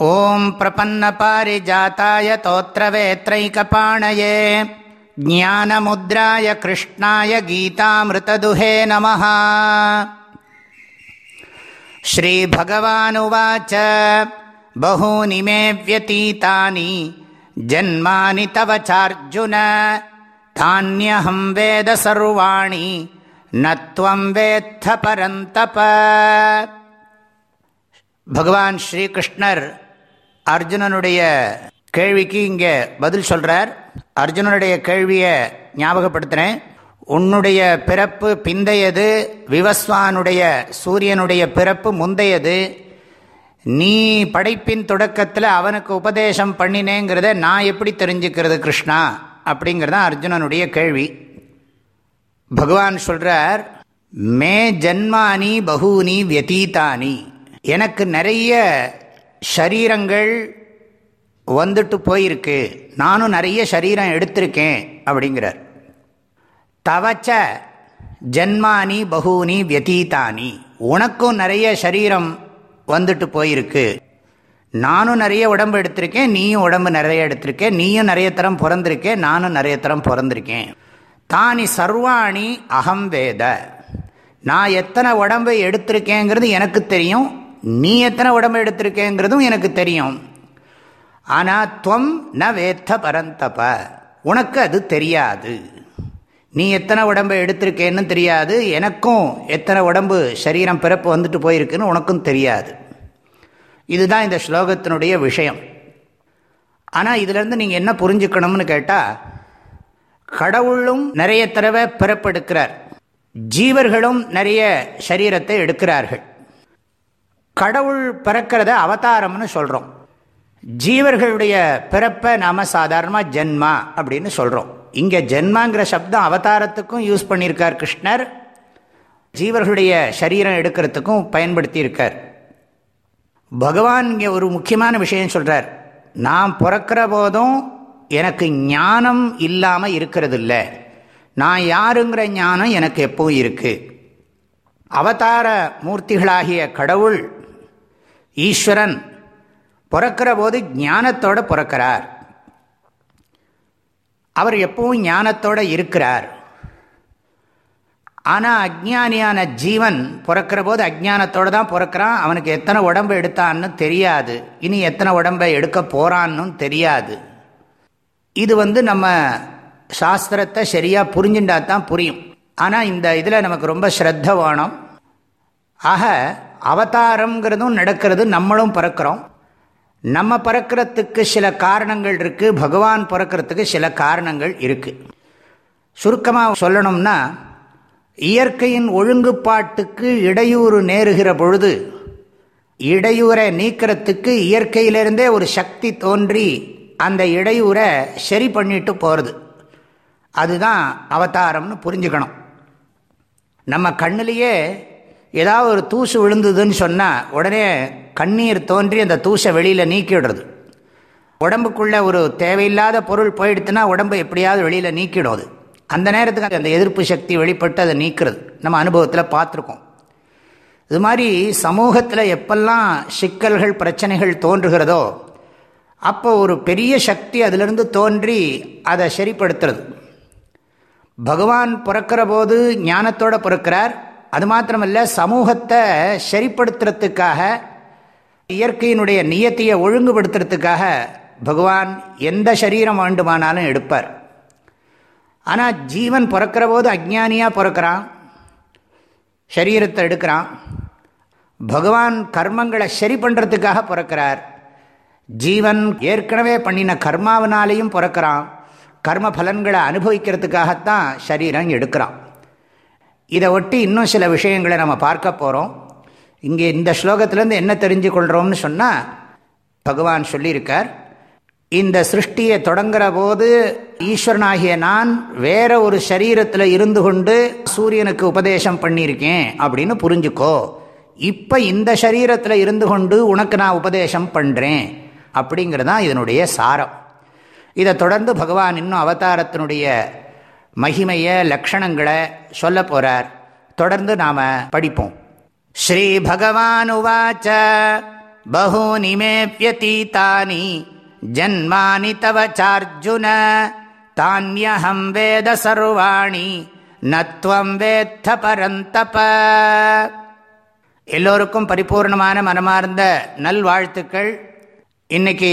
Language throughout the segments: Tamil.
ॐ प्रपन्नपारिजाताय तोत्रवेत्रैकपाणये ज्ञानमुद्राय कृष्णाय गीतामृतदुहे नमः। श्रीभगवानुवाच बहूनि मे व्यतीतानि जन्मानि तव चार्जुन तान्यहं वेद सर्वाणि न त्वं वेत्थ परन्तप। भगवान् श्रीकृष्णर् அர்ஜுனனுடைய கேள்விக்கு இங்கே பதில் சொல்கிறார் அர்ஜுனனுடைய கேள்வியை ஞாபகப்படுத்துகிறேன் உன்னுடைய பிறப்பு பிந்தையது விவஸ்வானுடைய சூரியனுடைய பிறப்பு முந்தையது. நீ படைப்பின் தொடக்கத்தில் அவனுக்கு உபதேசம் பண்ணினேங்கிறத நான் எப்படி தெரிஞ்சுக்கிறது கிருஷ்ணா? அப்படிங்கிறதான் அர்ஜுனனுடைய கேள்வி. பகவான் சொல்கிறார் மே ஜன்மானி பகூனி வியதீதானி எனக்கு நிறைய ஷரீரங்கள் வந்துட்டு போயிருக்கு. நானும் நிறைய சரீரம் எடுத்திருக்கேன் அப்படிங்கிறார். தவச்ச ஜென்மானி பகூனி வியதீதானி உனக்கும் நிறைய சரீரம் வந்துட்டு போயிருக்கு. நானும் நிறைய உடம்பு எடுத்திருக்கேன் நீயும் உடம்பு நிறைய எடுத்திருக்கேன் நீயும் நிறைய தரம் பிறந்திருக்கேன் நானும் நிறைய தரம் பிறந்திருக்கேன். தானி சர்வாணி அகம் வேத. நான் எத்தனை உடம்பை எடுத்திருக்கேங்கிறது எனக்கு தெரியும் நீ எத்தனை உடம்பு எடுத்திருக்கேங்கிறதும் எனக்கு தெரியும். ஆனால் துவம் ந வேத்த பரந்தப. உனக்கு அது தெரியாது. நீ எத்தனை உடம்பு எடுத்திருக்கேன்னு தெரியாது. எனக்கும் எத்தனை உடம்பு சரீரம் பிறப்பு வந்துட்டு போயிருக்குன்னு உனக்கும் தெரியாது. இதுதான் இந்த ஸ்லோகத்தினுடைய விஷயம். ஆனால் இதிலேருந்து நீங்கள் என்ன புரிஞ்சுக்கணும்னு கேட்டால் கடவுளும் நிறைய தடவை பிறப்பெடுக்கிறார். ஜீவர்களும் நிறைய சரீரத்தை எடுக்கிறார்கள். கடவுள் பிறக்கிறத அவதாரம்னு சொல்கிறோம் ஜீவர்களுடைய பிறப்பை நாம் சாதாரணமாக ஜென்மா அப்படின்னு சொல்கிறோம் இங்கே ஜென்மாங்கிற சப்தம் அவதாரத்துக்கும் யூஸ் பண்ணியிருக்கார் கிருஷ்ணர். ஜீவர்களுடைய சரீரம் எடுக்கிறதுக்கும் பயன்படுத்தியிருக்கார். பகவான் இங்கே ஒரு முக்கியமான விஷயம் சொல்கிறார் நான் பிறக்கிற போதும் எனக்கு ஞானம் இல்லாமல் இருக்கிறது இல்லை நான் யாருங்கிற ஞானம் எனக்கு எப்பவும் இருக்குது அவதார மூர்த்திகளாகிய கடவுள் ஈஸ்வரன் பிறக்கிற போது ஞானத்தோடு பிறக்கிறார். அவர் எப்பவும் ஞானத்தோடு இருக்கிறார். ஆனால் அஜ்ஞானியான ஜீவன் பிறக்கிற போது அஜ்ஞானத்தோடு தான் பிறக்கிறான். அவனுக்கு எத்தனை உடம்பு எடுத்தான்னு தெரியாது. இனி எத்தனை உடம்பை எடுக்க போகிறான்னு தெரியாது. இது வந்து நம்ம சாஸ்திரத்தை சரியாக புரிஞ்சுட்டா தான் புரியும். ஆனால் இந்த இதில் நமக்கு ரொம்ப ஸ்ரத்த வேணும். ஆக அவதாரங்கிறதும் நடக்கிறது நம்மளும் பிறக்கிறோம். நம்ம பிறக்கிறதுக்கு சில காரணங்கள் இருக்குது பகவான் பிறக்கிறதுக்கு சில காரணங்கள் இருக்குது சுருக்கமாக சொல்லணும்னா இயற்கையின் ஒழுங்குப்பாட்டுக்கு இடையூறு நேருகிற பொழுது இடையூரை நீக்கிறதுக்கு இயற்கையிலிருந்தே ஒரு சக்தி தோன்றி அந்த இடையூரை சரி பண்ணிட்டு போகிறது அதுதான் அவதாரம்னு புரிஞ்சுக்கணும். நம்ம கண்ணிலேயே ஏதாவது ஒரு தூசு விழுந்ததுன்னு சொன்னால் உடனே கண்ணீர் தோன்றி அந்த தூசை வெளியில் நீக்கிடுறது உடம்புக்குள்ளே ஒரு தேவையில்லாத பொருள் போயிடுத்துன்னா உடம்பு எப்படியாவது வெளியில் நீக்கிடும் அது. அந்த நேரத்துக்கு அந்த எதிர்ப்பு சக்தி வெளிப்பட்டு அதை நீக்கிறது. நம்ம அனுபவத்தில் பார்த்துருக்கோம். இது மாதிரி சமூகத்தில் எப்பெல்லாம் சிக்கல்கள் பிரச்சனைகள் தோன்றுகிறதோ அப்போ ஒரு பெரிய சக்தி அதிலிருந்து தோன்றி அதை சரிப்படுத்துறது. பகவான் பிறக்கிற போது ஞானத்தோடு பிறக்கிறார். அது மாத்திரமல்ல சமூகத்தை சரிப்படுத்துறதுக்காக இயற்கையினுடைய நியத்தியை ஒழுங்குபடுத்துறதுக்காக பகவான் எந்த சரீரம் வேண்டுமானாலும் எடுப்பார். ஆனால் ஜீவன் பிறக்கிற போது அஜ்ஞானியாக பிறக்கிறான் சரீரத்தை எடுக்கிறான். பகவான் கர்மங்களை சரி பண்ணுறதுக்காக பிறக்கிறார். ஜீவன் ஏற்கனவே பண்ணின கர்மாவனாலேயும் பிறக்கிறான். கர்ம பலன்களை அனுபவிக்கிறதுக்காகத்தான் சரீரம் எடுக்கிறான். இதை ஒட்டி இன்னும் சில விஷயங்களை நம்ம பார்க்க போகிறோம் இங்கே இந்த ஸ்லோகத்திலேருந்து என்ன தெரிஞ்சு கொள்கிறோம்னு சொன்னால் பகவான் சொல்லியிருக்கார் இந்த சிருஷ்டியை தொடங்குற போது ஈஸ்வரனாகிய நான் வேற ஒரு சரீரத்தில் இருந்து கொண்டு சூரியனுக்கு உபதேசம் பண்ணியிருக்கேன் அப்படின்னு புரிஞ்சுக்கோ. இப்போ இந்த சரீரத்தில் இருந்து கொண்டு உனக்கு நான் உபதேசம் பண்ணுறேன் அப்படிங்கிறதான் இதனுடைய சாரம். இதை தொடர்ந்து பகவான் இன்னும் அவதாரத்தினுடைய மகிமைய லக்ஷணங்களை சொல்ல போகிறார் தொடர்ந்து நாம் படிப்போம். ஸ்ரீ பகவான் உவாச்ச பகூனி மே ஜன்மானி தவ சார்ஜுன தானியஹம் வேத சர்வாணி நத்வம் வேத்த பரந்தப. எல்லோருக்கும் பரிபூர்ணமான மனமார்ந்த நல்வாழ்த்துக்கள். இன்னைக்கு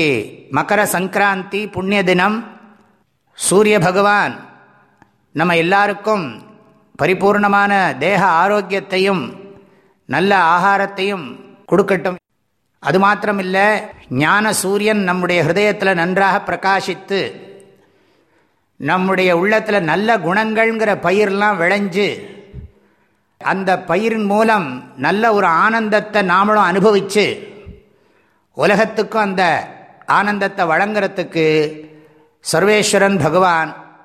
மகர சங்கராந்தி புண்ணிய தினம். சூரிய பகவான் நம்ம எல்லாருக்கும் பரிபூர்ணமான தேக ஆரோக்கியத்தையும் நல்ல ஆகாரத்தையும் கொடுக்கட்டும். அது மாத்திரமில்லை ஞான சூரியன் நம்முடைய ஹிருதயத்தில் நன்றாக பிரகாசித்து நம்முடைய உள்ளத்தில் நல்ல குணங்கள்ங்கிற பயிரெலாம் விளைஞ்சு அந்த பயிரின் மூலம் நல்ல ஒரு ஆனந்தத்தை நாமளும் அனுபவித்து உலகத்துக்கும் அந்த ஆனந்தத்தை வழங்குறதுக்கு சர்வேஸ்வரன் பகவான்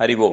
हरिओम